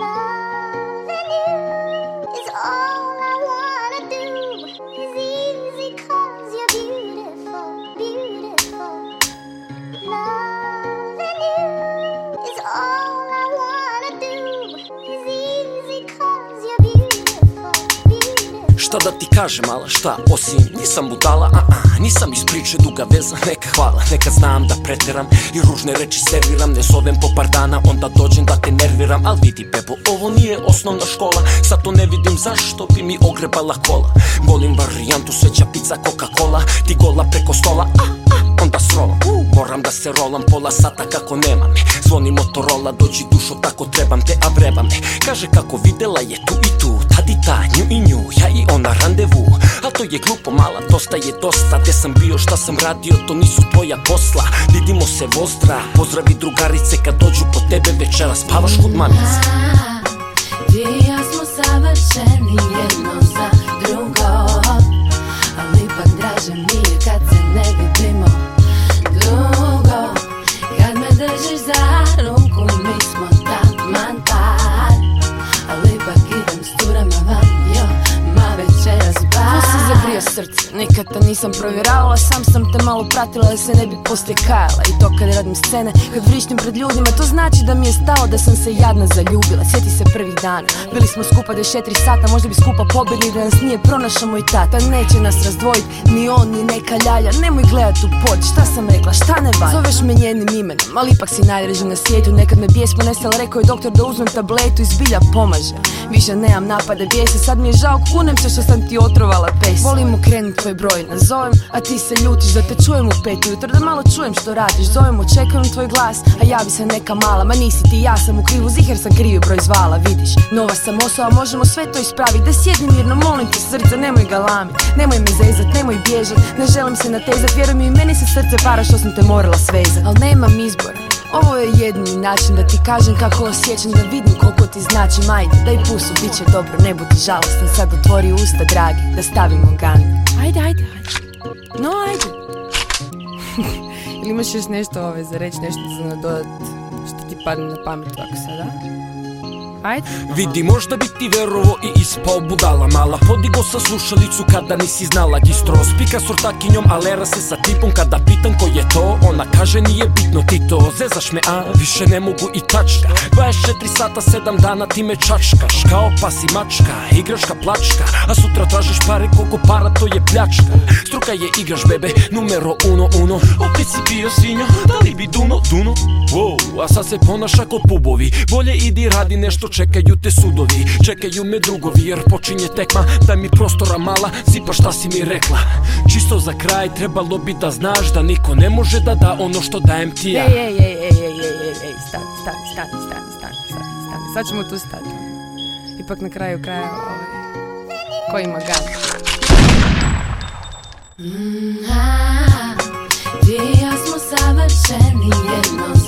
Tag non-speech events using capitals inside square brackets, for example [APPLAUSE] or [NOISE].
love. Šta da ti kažem, ala šta, osim nisam budala, a a Nisam iz priče duga veza, neka hvala Neka znam da preteram i ružne reči serviram. Ne zovem po par dana, onda dođem da te nerviram. Al vidi bebo, ovo nije osnovna škola. Sad to ne vidim zašto bi mi ogrebala kola. Volim varijantu sveća pizza Coca-Cola. Ti gola preko stola, a a srolam. U, Moram da se rolam pola sata kako nema me. Zvoni Motorola, dođi dušo tako trebam te, a vreba me. Kaže kako videla je tu i tu Tad i ta, nju i nju, ja i ona randevu. Al to je glupo mala, dosta je dosta Gde sam bio, šta sam radio, to nisu tvoja posla. Vidimo se vozdra, pozdravi drugarice Kad dođu po tebe večera, spavaš kod mamice. Ti ja smo savršeni jedno za drugo me srce, nikad te nisam provjeravala Sam sam te malo pratila da se ne bi poslije kajala. I to kad radim scene, kad vrištim pred ljudima To znači da mi je stalo da sam se jadna zaljubila. Sjeti se prvih dana, bili smo skupa 24 sata Možda bi skupa pobjegli da nas nije pronašao moj tata. Neće nas razdvojit, ni on ni neka ljalja Nemoj gledat u pod, šta sam rekla, šta ne valja? Zoveš me njenim imenom, ali ipak si najdraži na svijetu. Nekad me bijes ponestala, rekao je doktor da uzmem tabletu i zbilja pomaže. Više nemam napade bijesa, sad mi je žao, kunem se što sam ti otrovala pes. Volim okrenut tvoj broj, nazovem, a ti se ljutiš Da te čujem u pet ujutro, da malo čujem što radiš. Zovem, očekujem tvoj glas, a javi se neka mala. Ma nisi ti, ja sam u krivu, ziher sam krivi broj zvala Vidiš, nova sam osoba, možemo sve to ispraviti Da sjedni mirno, molim te srce, nemoj galamit Nemoj me zezat, nemoj bježat, ne želim se natezat. Vjeruj mi, meni se srce para što sam te morala svezat. Al nemam izbora, ovo je jedini način da ti kažem kako osjećam Da vidim koliko ti znači. Majde Daj pusu, bit će dobro, ne budi žalostan. Sad otvori usta, dragi, da stavimo gan Хайде, хайде, хайде. Но, хайде. [LAUGHS] Или имаш нещо, бе, за реч, нещо за да надоят. Ще ти падне на памет това сега. Ajde. Vidi, možda bi ti verovo i ispao budala mala. Podigo sa slušalicu kada nisi znala Gistro. Spika s ortakinjom, alera se sa tipom. Kada pitam ko je to, ona kaže nije bitno ti to Zezaš me, a više ne mogu i tačka. 24 sata, 7 dana ti me čačkaš. Kao pas i mačka, igraška plačka. A sutra tražiš pare, koliko para to je pljačka Struka je igraš bebe, numero uno uno. Opet si bio svinjo, da li bi duno, duno? Wow, a sad se ponaša ko pubovi. Bolje idi radi nešto, čekaju te sudovi. Čekaju me drugovi jer počinje tekma. Daj mi prostora mala, zipa šta si mi rekla. Čisto za kraj trebalo bi da znaš Da niko ne može da da ono što dajem ti ja. Ej, ej, ej, ej, ej, ej, ej, stani, stani, stani, stani, stani, stani, stani. Sad ćemo tu stati. Ipak na kraju kraja, ovaj, ko ima i ja smo savršeni jedno